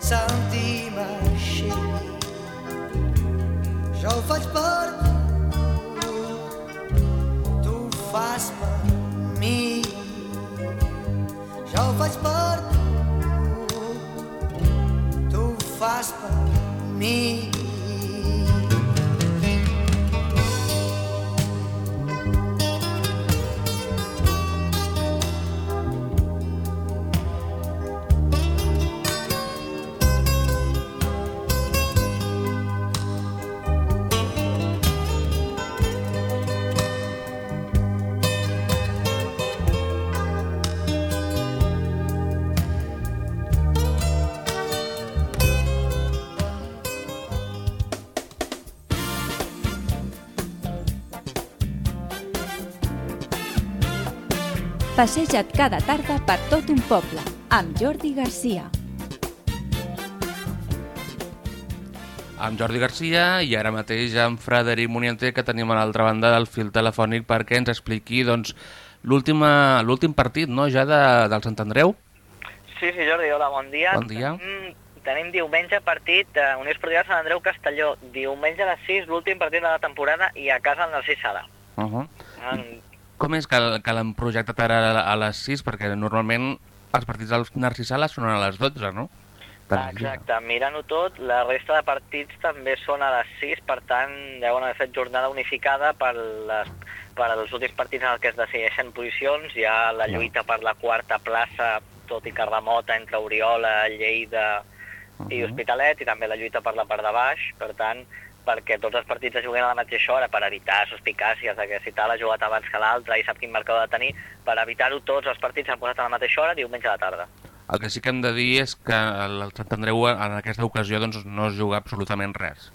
Sentim així, jo ho faig tu, tu ho fas per mi. Jo ho faig per tu, tu ho fas per mi. Passeja't cada tarda per tot un poble, amb Jordi Garcia. Amb Jordi Garcia i ara mateix amb Frederic Muniente, que tenim a l'altra banda del fil telefònic perquè ens expliqui doncs, l'última- l'últim partit no, ja de, del Sant Andreu. Sí, sí, Jordi, hola, bon dia. Bon dia. Tenim, tenim diumenge partit de Unió Esportiva Sant Andreu Castelló. Diumenge a les 6, l'últim partit de la temporada i a casa el Narcís Sala. Uh -huh. En- Com és que, que l'han projectat ara a les 6? Perquè normalment els partits del Narcís Sala són a les 12, no? Exacte, mirant-ho tot, la resta de partits també són a les 6, per tant, deuen haver fet jornada unificada per, les, per als últims partits en que es decideixen posicions. Hi ha la lluita per la quarta plaça, tot i que remota, entre Oriola, Lleida i Hospitalet, i també la lluita per la part de baix. Per tant, perquè tots els partits es juguen a la mateixa hora per evitar suspicàcies de que si tal ha jugat abans que l'altre i sap quin marcador ha de tenir, per evitar-ho tots els partits s'han posat a la mateixa hora diumenge a la tarda. El que sí que hem de dir és que el Sant Andreu en aquesta ocasió doncs, no es juga absolutament res.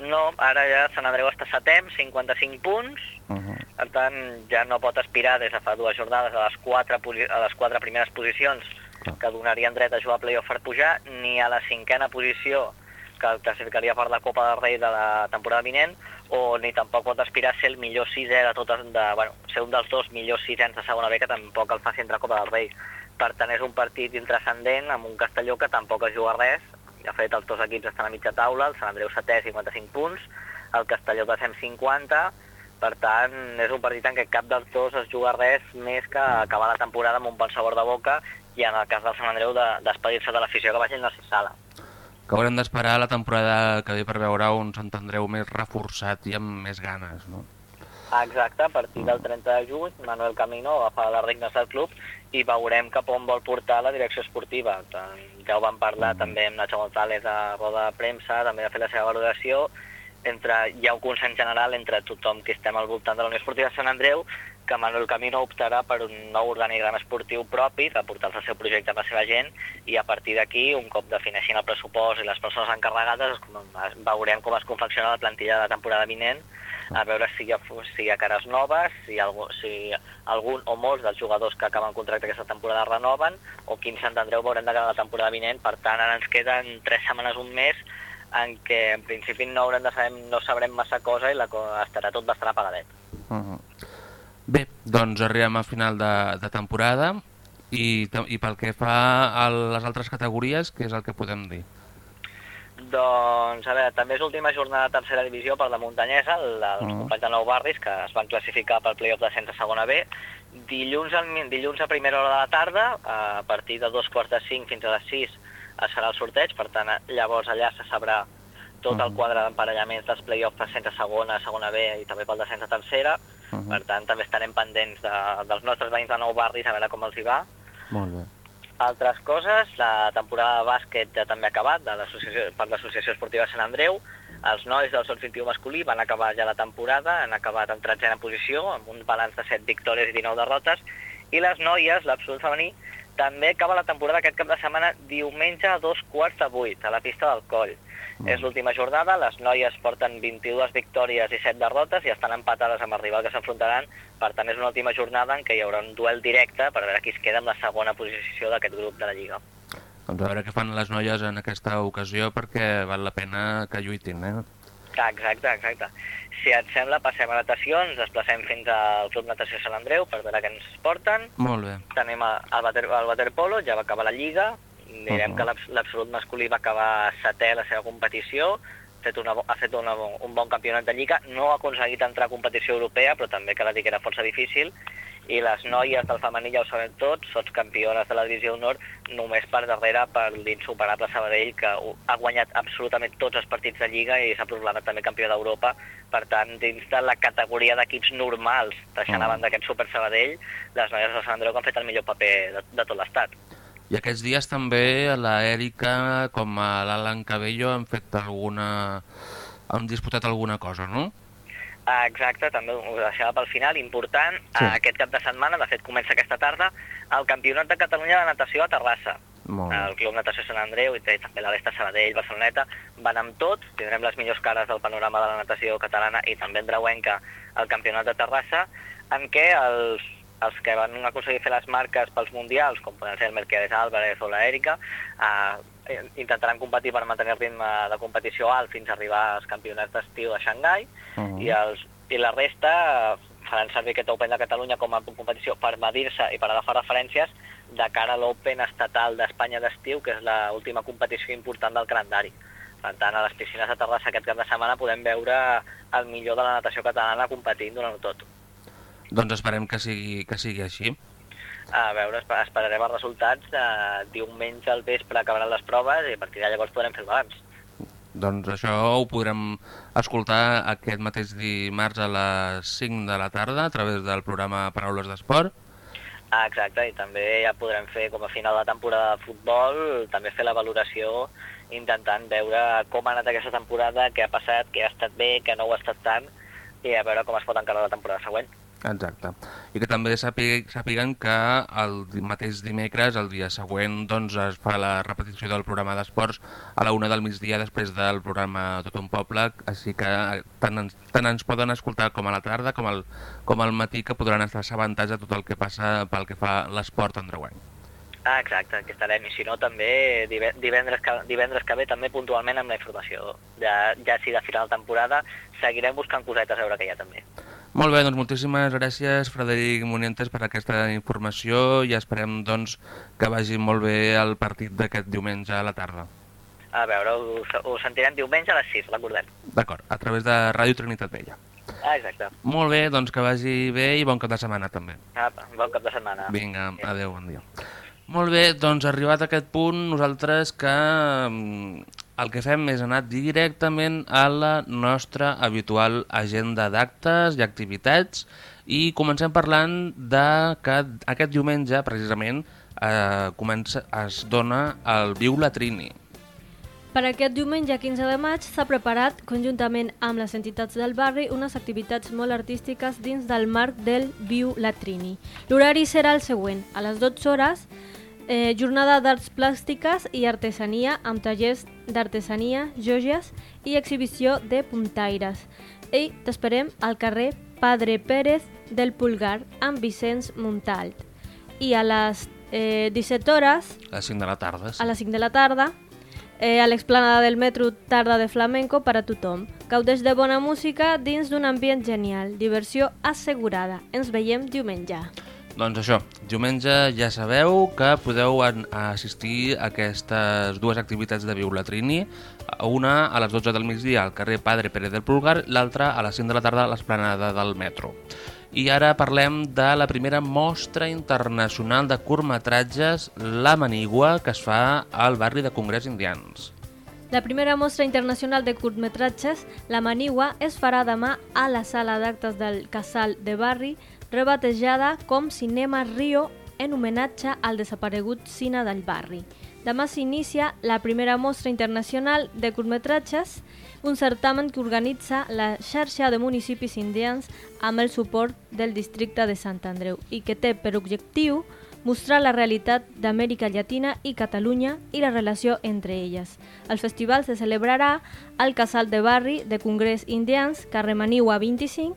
No, ara ja Sant Andreu està setè, amb 55 punts, Uh -huh. per tant ja no pot aspirar des de fa dues jornades a les quatre, a les quatre primeres posicions Clar. que donarien dret a jugar a playoff per pujar, ni a la cinquena posició que el classificaria per la Copa del Rei de la temporada vinent, o ni tampoc pot aspirar a ser el millor sisè de totes, de, bueno, ser un dels dos millors sisens de segona B que tampoc el faci entrar a Copa del Rei. Per tant, és un partit intrascendent amb un Castelló que tampoc es juga res. De fet, els dos equips estan a mitja taula, el Sant Andreu setè, 55 punts, el Castelló desè amb 50, per tant, és un partit en què cap dels dos es juga res més que acabar la temporada amb un bon sabor de boca i en el cas del Sant Andreu de- despedir-se de l'afició que vagi al Narcís Sala. Que haurem d'esperar la temporada que ve per veure un Sant Andreu més reforçat i amb més ganes, no? Exacte, a partir del 30 de juny, Manuel Camino agafarà les regnes del club i veurem cap on vol portar la direcció esportiva. Tant- Ja ho vam parlar també amb Nacho González a roda de premsa, també va fer la seva valoració. Entre, hi ha un consens general entre tothom que estem al voltant de la Unió Esportiva de Sant Andreu que Manuel Camino optarà per un nou organigrama esportiu propi, de portar el seu projecte amb la seva gent, i a partir d'aquí, un cop defineixin el pressupost i les persones encarregades, veurem com es confecciona la plantilla de la temporada vinent, a veure si hi ha, si hi ha cares noves, si, algú, si algun o molts dels jugadors que acaben contracte aquesta temporada renoven, o quin Sant Andreu veurem de cara a la temporada vinent. Per tant, ara ens queden tres setmanes, un mes, en què en principi no, haurem de saber, no sabrem massa cosa i la, estarà tot bastant apagadet. Uh -huh. Bé, doncs arribem al final de, de temporada i, i pel que fa a les altres categories, què és el que podem dir? Doncs, a veure, també és l'última jornada de tercera divisió per la muntanyesa, el, els Mhm. companys de Nou Barris, que es van classificar pel playoff de centre segona B. Dilluns, al, dilluns a primera hora de la tarda, a partir de dos quarts de cinc fins a les sis, es farà el sorteig, per tant, llavors allà se sabrà tot el Mhm. quadre d'emparellaments dels playoffs per centre segona, segona B i també pel descens a tercera. Mhm. Per tant, també estarem pendents de, dels nostres veïns de Nou Barris a veure com els hi va. Molt bé. Altres coses, la temporada de bàsquet ja també ha acabat de per l'Associació Esportiva Sant Andreu. Els nois del Sots 21 masculí van acabar ja la temporada, han acabat en tretzena posició, amb un balanç de 7 victòries i 19 derrotes. I les noies, l'absolut femení, també acaba la temporada aquest cap de setmana diumenge a dos quarts de vuit, a la pista del Coll. És l'última jornada, les noies porten 22 victòries i 7 derrotes i estan empatades amb el rival que s'enfrontaran. Per tant, és una última jornada en què hi haurà un duel directe per veure qui es queda amb la segona posició d'aquest grup de la Lliga. Doncs a veure què fan les noies en aquesta ocasió perquè val la pena que lluitin, eh? Exacte, exacte. Si et sembla, passem a natació, ens desplacem fins al Club Natació Sant Andreu per veure què ens porten. Molt bé. Tenim el, water, el waterpolo, ja va acabar la Lliga, direm Mhm. que l'abs- l'absolut masculí va acabar setè a la seva competició, ha fet, una, ha fet una, un bon campionat de Lliga, no ha aconseguit entrar a competició europea, però també cal dir que era força difícil, i les noies del femení ja ho sabem tots, sots campiones de la divisió d'honor, només per darrere per l'insuperable Sabadell, que ha guanyat absolutament tots els partits de Lliga i s'ha proclamat també campió d'Europa. Per tant, dins de la categoria d'equips normals, deixant Mm. a banda aquest Super Sabadell, les noies de Sant Andreu que han fet el millor paper de, de tot l'estat. I aquests dies també la Erika com a l'Alan Cabello han fet alguna... han disputat alguna cosa, no? Ah, Exacte, també ho deixava pel final, important, Sí. sí. aquest cap de setmana, de fet comença aquesta tarda, el Campionat de Catalunya de Natació a Terrassa. Molt. El Club Natació Sant Andreu i també la Vesta Sabadell, Barceloneta, van amb tot, tindrem les millors cares del panorama de la natació catalana i també andreuenca al Campionat de Terrassa, en què els, els que van aconseguir fer les marques pels mundials, com poden ser el Mercedes Álvarez o la Erika, eh, intentaran competir per mantenir el ritme de competició alt fins a arribar als campionats d'estiu de Xangai, Mhm. i, els, i la resta eh, faran servir aquest Open de Catalunya com a competició per medir-se i per agafar referències de cara a l'Open estatal d'Espanya d'estiu, que és l'última competició important del calendari. Per tant, a les piscines de Terrassa aquest cap de setmana podem veure el millor de la natació catalana competint durant tot. Doncs esperem que sigui, que sigui així. A veure, esper- esperarem els resultats. Eh, diumenge al vespre acabaran les proves i a partir de llavors podrem fer el balanç. Doncs això ho podrem escoltar aquest mateix dimarts a les 5 de la tarda a través del programa Paraules d'Esport. Ah, exacte, i també ja podrem fer, com a final de temporada de futbol, també fer la valoració intentant veure com ha anat aquesta temporada, què ha passat, què ha estat bé, què no ho ha estat tant, i a veure com es pot encarar la temporada següent. Exacte. I que també sàpig- sàpiguen que el mateix dimecres, el dia següent, doncs es fa la repetició del programa d'esports a la una del migdia després del programa Tot un Poble, així que tant ens, tant ens poden escoltar com a la tarda com al, com al matí que podran estar assabentats de tot el que passa pel que fa l'esport andreuenc. Ah, exacte, aquí estarem, i si no també dive- divendres que, divendres que ve també puntualment amb la informació. Ja, ja si de final de temporada seguirem buscant cosetes a veure què hi ha també. Molt bé, doncs moltíssimes gràcies Frederic Munientes per aquesta informació i esperem doncs que vagi molt bé el partit d'aquest diumenge a la tarda. A veure, ho, ho sentirem diumenge a les 6, recordem. D'acord, a través de Ràdio Trinitat Vella. Ah, exacte. Molt bé, doncs que vagi bé i bon cap de setmana també. Apa, bon cap de setmana. Vinga, adeu, bon dia. Molt bé, doncs arribat a aquest punt, nosaltres que mm, el que fem és anar directament a la nostra habitual agenda d'actes i activitats i comencem parlant de que aquest diumenge, precisament, eh, comença, es dona el Viu la Trini. Per aquest diumenge 15 de maig s'ha preparat, conjuntament amb les entitats del barri, unes activitats molt artístiques dins del marc del Viu Latrini. L'horari serà el següent. A les 12 hores, eh, jornada d'arts plàstiques i artesania amb tallers d'artesania, joies i exhibició de puntaires. I t'esperem al carrer Padre Pérez del Pulgar amb Vicenç Montalt. I a les eh, 17 hores A les 5 de la tarda. sí. a les 5 de la tarda, eh, a l'explanada del metro Tarda de Flamenco per a tothom. Gaudeix de bona música dins d'un ambient genial, diversió assegurada. Ens veiem diumenge. Doncs això, diumenge ja sabeu que podeu assistir a aquestes dues activitats de Viu la Trini, una a les 12 del migdia al carrer Padre Pérez del Pulgar, l'altra a les 5 de la tarda a l'esplanada del metro. I ara parlem de la primera mostra internacional de curtmetratges La Manigua que es fa al barri de Congrés Indians. La primera mostra internacional de curtmetratges, La Manigua, es farà demà a la sala d'actes del Casal de Barri, rebatejada com Cinema Rio en homenatge al desaparegut cine del barri. Demà s'inicia la primera mostra internacional de curtmetratges, un certamen que organitza la xarxa de municipis indians amb el suport del districte de Sant Andreu i que té per objectiu mostrar la realitat d'Amèrica Llatina i Catalunya i la relació entre elles. El festival se celebrarà al Casal de Barri de Congrés Indians, carrer Maniua 25,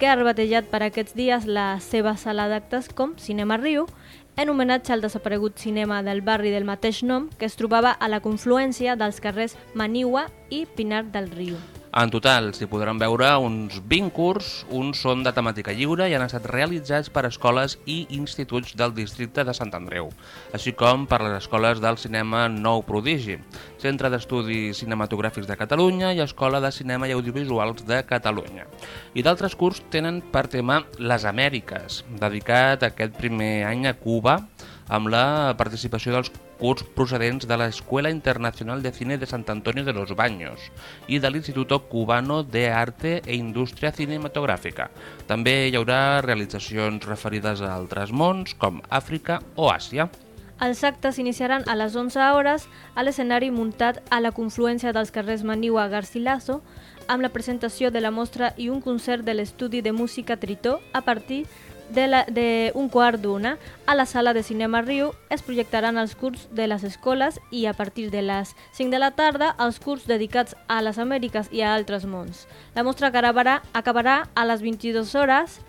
que ha rebatejat per aquests dies la seva sala d'actes com Cinema Riu, en homenatge al desaparegut cinema del barri del mateix nom que es trobava a la confluència dels carrers Maniua i Pinar del Riu. En total, s'hi podran veure uns 20 curs, uns són de temàtica lliure i han estat realitzats per escoles i instituts del districte de Sant Andreu, així com per les escoles del cinema Nou Prodigi, Centre d'Estudis Cinematogràfics de Catalunya i Escola de Cinema i Audiovisuals de Catalunya. I d'altres curs tenen per tema Les Amèriques, dedicat aquest primer any a Cuba, amb la participació dels curs procedents de l'Escuela Internacional de Cine de Sant Antonio de los Baños i de l'Instituto Cubano de Arte e Indústria Cinematogràfica. També hi haurà realitzacions referides a altres mons, com Àfrica o Àsia. Els actes s'iniciaran a les 11 hores a l'escenari muntat a la confluència dels carrers Maniua Garcilaso amb la presentació de la mostra i un concert de l'estudi de música Tritó a partir de, la, de un quart d'una a la sala de cinema Riu es projectaran els curs de les escoles i a partir de les 5 de la tarda els curs dedicats a les Amèriques i a altres mons. La mostra acabarà, acabarà a les 22 hores,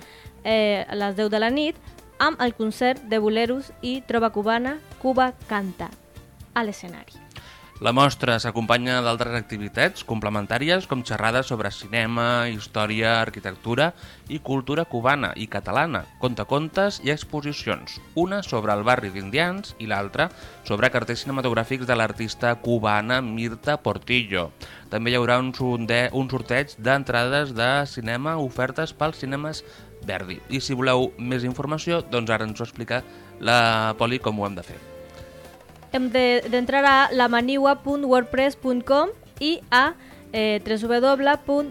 eh, a les 10 de la nit, amb el concert de boleros i trova cubana Cuba Canta a l'escenari. La mostra s'acompanya d'altres activitats complementàries com xerrades sobre cinema, història, arquitectura i cultura cubana i catalana, contacontes i exposicions, una sobre el barri d'Indians i l'altra sobre cartells cinematogràfics de l'artista cubana Mirta Portillo. També hi haurà un, un sorteig d'entrades de cinema ofertes pels cinemes Verdi. I si voleu més informació, doncs ara ens ho explica la Poli com ho hem de fer hem d'entrar a lamaniua.wordpress.com i a eh, www.bcn.cat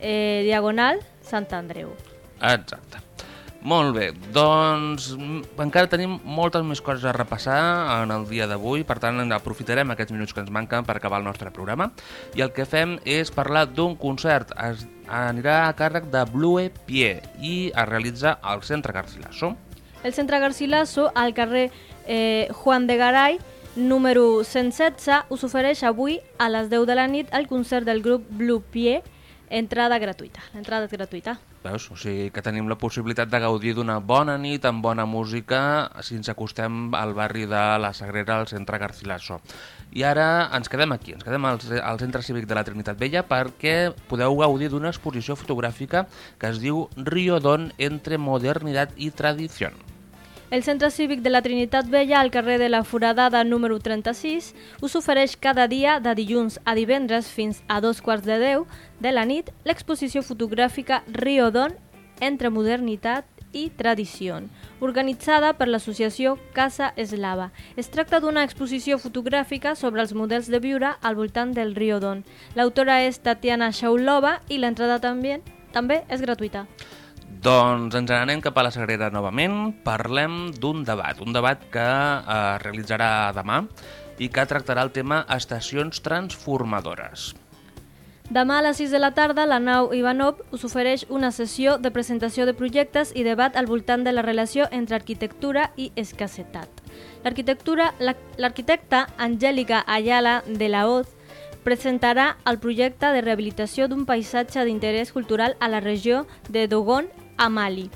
eh, diagonal Sant Andreu. Exacte. Molt bé, doncs encara tenim moltes més coses a repassar en el dia d'avui, per tant aprofitarem aquests minuts que ens manquen per acabar el nostre programa i el que fem és parlar d'un concert, es anirà a càrrec de Blue Pie i es realitza al Centre Garcilaso. El Centre Garcilaso, al carrer eh, Juan de Garay, número 116, us ofereix avui a les 10 de la nit el concert del grup Blue Pie, entrada gratuïta. L'entrada és gratuïta. Veus? O sigui que tenim la possibilitat de gaudir d'una bona nit amb bona música si ens acostem al barri de la Sagrera, al centre Garcilaso. I ara ens quedem aquí, ens quedem al, al Centre Cívic de la Trinitat Vella perquè podeu gaudir d'una exposició fotogràfica que es diu Río Don entre modernitat i tradició. El Centre Cívic de la Trinitat Vella, al carrer de la Foradada número 36, us ofereix cada dia, de dilluns a divendres fins a dos quarts de deu de la nit, l'exposició fotogràfica Rio Don entre modernitat i tradició, organitzada per l'associació Casa Eslava. Es tracta d'una exposició fotogràfica sobre els models de viure al voltant del Rio Don. L'autora és Tatiana Shaulova i l'entrada també, també és gratuïta. Doncs ens n'anem cap a la Sagrera novament. Parlem d'un debat, un debat que eh, realitzarà demà i que tractarà el tema estacions transformadores. Demà a les 6 de la tarda, la nau Ivanov us ofereix una sessió de presentació de projectes i debat al voltant de la relació entre arquitectura i escassetat. L'arquitecta Angèlica Ayala de la Hoz presentarà el projecte de rehabilitació d'un paisatge d'interès cultural a la regió de Dogon a Mali.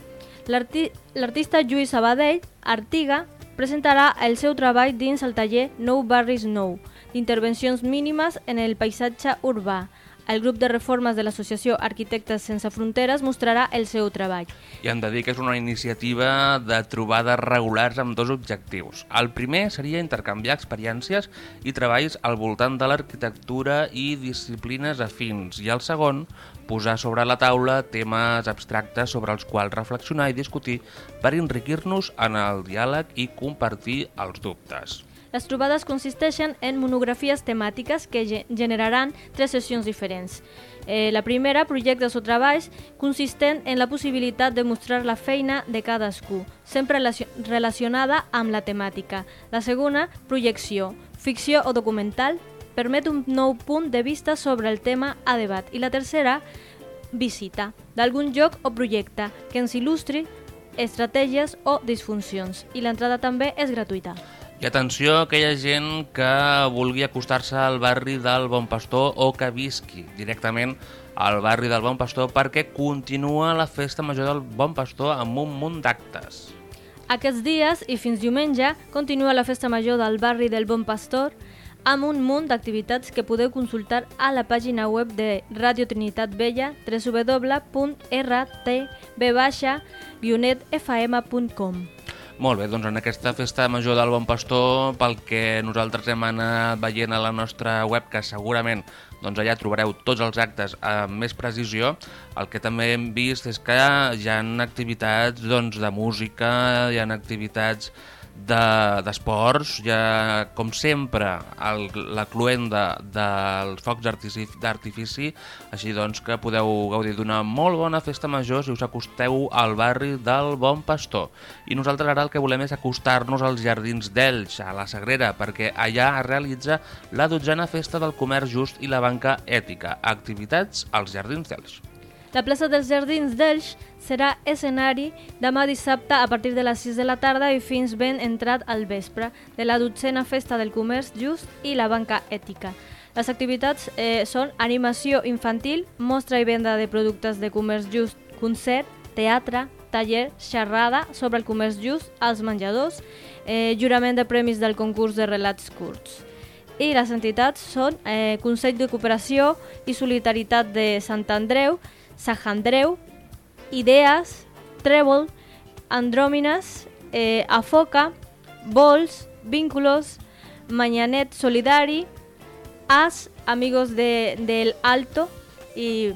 L'artista Lluís Sabadell, Artiga, presentarà el seu treball dins el taller Nou Barris Nou, d'intervencions mínimes en el paisatge urbà, el grup de reformes de l'Associació Arquitectes Sense Fronteres mostrarà el seu treball. I hem de dir que és una iniciativa de trobades regulars amb dos objectius. El primer seria intercanviar experiències i treballs al voltant de l'arquitectura i disciplines afins. I el segon, posar sobre la taula temes abstractes sobre els quals reflexionar i discutir per enriquir-nos en el diàleg i compartir els dubtes. Les trobades consisteixen en monografies temàtiques que generaran tres sessions diferents. Eh, la primera, projectes o treballs, consistent en la possibilitat de mostrar la feina de cadascú, sempre relacionada amb la temàtica. La segona, projecció, ficció o documental, permet un nou punt de vista sobre el tema a debat. I la tercera, visita, d'algun lloc o projecte que ens il·lustri estratègies o disfuncions i l'entrada també és gratuïta. I atenció a aquella gent que vulgui acostar-se al barri del Bon Pastor o que visqui directament al barri del Bon Pastor perquè continua la festa major del Bon Pastor amb un munt d'actes. Aquests dies i fins diumenge continua la festa major del barri del Bon Pastor amb un munt d'activitats que podeu consultar a la pàgina web de Radio Trinitat Vella www.rtb-fm.com Molt bé, doncs en aquesta festa major del Bon Pastor, pel que nosaltres hem anat veient a la nostra web, que segurament doncs allà trobareu tots els actes amb més precisió, el que també hem vist és que hi ha activitats doncs, de música, hi ha activitats d'esports, de, ha, com sempre, el, la cluenda dels focs d'artifici, així doncs que podeu gaudir d'una molt bona festa major si us acosteu al barri del Bon Pastor. I nosaltres ara el que volem és acostar-nos als Jardins d'Elx, a la Sagrera, perquè allà es realitza la dotzena festa del comerç just i la banca ètica. Activitats als Jardins d'Elx. La plaça dels Jardins d'Elx serà escenari demà dissabte a partir de les 6 de la tarda i fins ben entrat al vespre de la dotzena festa del comerç just i la banca ètica. Les activitats eh, són animació infantil, mostra i venda de productes de comerç just, concert, teatre, taller, xerrada sobre el comerç just, als menjadors, eh, jurament de premis del concurs de relats curts. I les entitats són eh, Consell de Cooperació i Solidaritat de Sant Andreu, Sant Andreu, Idees, Trèvol, Andròmines, eh, Afoca, Vols, Vínculos, Mañanet Solidari, As, Amigos de, del Alto i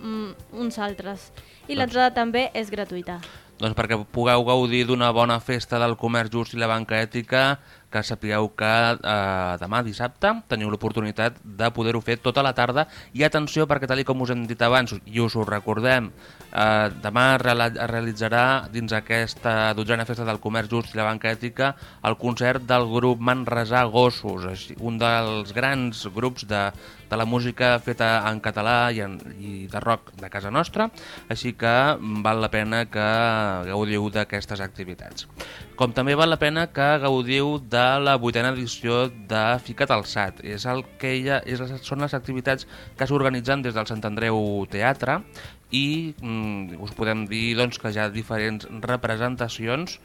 mm, uns altres. I l'entrada també és gratuïta. Doncs perquè pugueu gaudir d'una bona festa del comerç just i la banca ètica, que sapigueu que eh, demà dissabte teniu l'oportunitat de poder-ho fer tota la tarda i atenció perquè tal com us hem dit abans i us ho recordem, eh, demà es realitzarà dins aquesta dotzena festa del comerç just i la banca ètica el concert del grup Manresà Gossos, un dels grans grups de, de la música feta en català i, en, i de rock de casa nostra, així que val la pena que gaudiu d'aquestes activitats. Com també val la pena que gaudiu de la vuitena edició de Fica't al SAT. És el que ella, és, són les activitats que s'organitzen des del Sant Andreu Teatre i mm, us podem dir doncs, que hi ha diferents representacions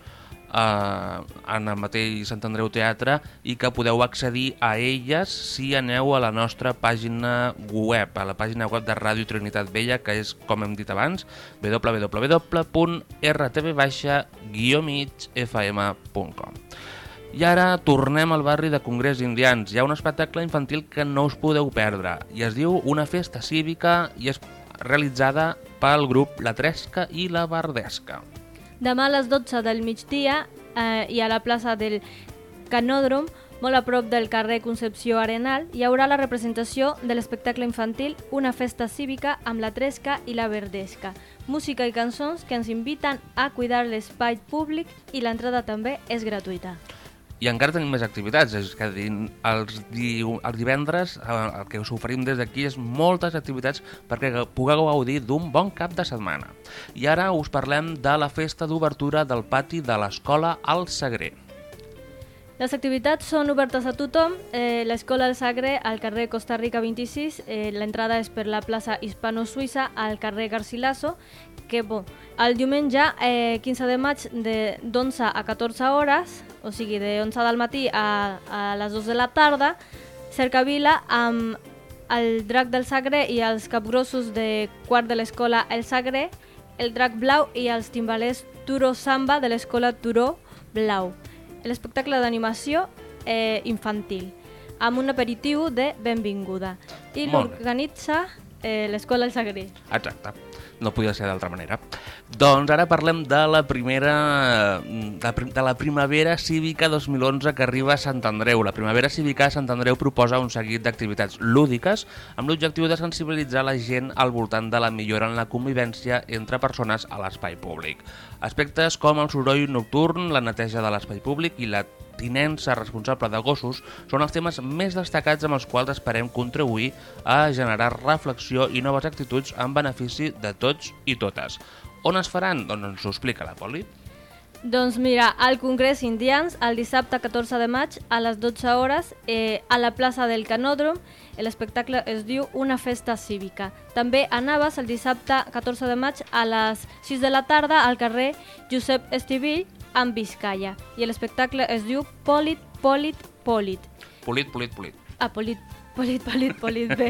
eh, en el mateix Sant Andreu Teatre i que podeu accedir a elles si aneu a la nostra pàgina web, a la pàgina web de Ràdio Trinitat Vella, que és, com hem dit abans, www.rtv-migfm.com i ara tornem al barri de Congrés Indians. Hi ha un espectacle infantil que no us podeu perdre i es diu Una festa cívica i és realitzada pel grup La Tresca i la Verdesca. Demà a les 12 del migdia eh, i a la plaça del Canòdrom, molt a prop del carrer Concepció Arenal, hi haurà la representació de l'espectacle infantil Una festa cívica amb la Tresca i la Verdesca. Música i cançons que ens inviten a cuidar l'espai públic i l'entrada també és gratuïta. I encara tenim més activitats, és que els, di, els divendres eh, el que us oferim des d'aquí és moltes activitats perquè pugueu gaudir d'un bon cap de setmana. I ara us parlem de la festa d'obertura del pati de l'escola al Sagrer. Les activitats són obertes a tothom. Eh, L'escola del Sagre al carrer Costa Rica 26, eh, l'entrada és per la plaça Hispano-Suïssa al carrer Garcilaso, que bo, el diumenge eh, 15 de maig de d'11 a 14 hores, o sigui de 11 del matí a, a les 2 de la tarda, cercavila amb el drac del Sagre i els capgrossos de quart de l'escola El Sagre, el drac blau i els timbalers Turó Samba de l'escola Turó Blau l'espectacle d'animació eh, infantil, amb un aperitiu de benvinguda. I l'organitza eh, l'Escola El Sagrer. Exacte, no podia ser d'altra manera. Doncs ara parlem de la primera de, prim- de la Primavera Cívica 2011 que arriba a Sant Andreu. La Primavera Cívica a Sant Andreu proposa un seguit d'activitats lúdiques amb l'objectiu de sensibilitzar la gent al voltant de la millora en la convivència entre persones a l'espai públic. Aspectes com el soroll nocturn, la neteja de l'espai públic i la tinença responsable de gossos són els temes més destacats amb els quals esperem contribuir a generar reflexió i noves actituds en benefici de tots i totes. On es faran? Doncs ens ho explica la Poli. Doncs mira, al Congrés Indians, el dissabte 14 de maig, a les 12 hores, eh, a la plaça del Canòdrom, l'espectacle es diu Una festa cívica. També a Navas, el dissabte 14 de maig, a les 6 de la tarda, al carrer Josep Estivill, amb Vizcaya. I l'espectacle es diu Polit, Polit, Polit. Polit, polit, polit. Ah, Polit, Polit, Polit, Polit, bé.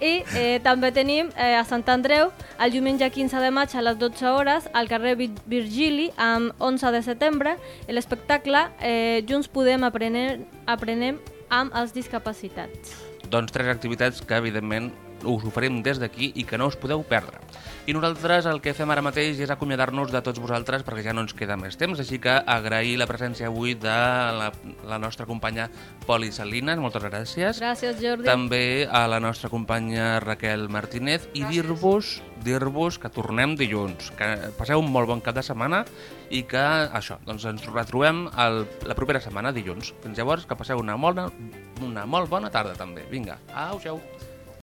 I eh, també tenim eh, a Sant Andreu, el diumenge 15 de maig a les 12 hores, al carrer Vi- Virgili, amb 11 de setembre, l'espectacle eh, Junts Podem aprenem, aprenem amb els discapacitats. Doncs tres activitats que, evidentment, us oferim des d'aquí i que no us podeu perdre. I nosaltres el que fem ara mateix és acomiadar-nos de tots vosaltres perquè ja no ens queda més temps, així que agrair la presència avui de la, la nostra companya Poli Salinas, moltes gràcies. Gràcies, Jordi. També a la nostra companya Raquel Martínez i dir-vos dir-vos que tornem dilluns, que passeu un molt bon cap de setmana i que això, doncs ens retrobem el, la propera setmana dilluns. Fins llavors, que passeu una molt, una molt bona tarda també. Vinga, au, xau.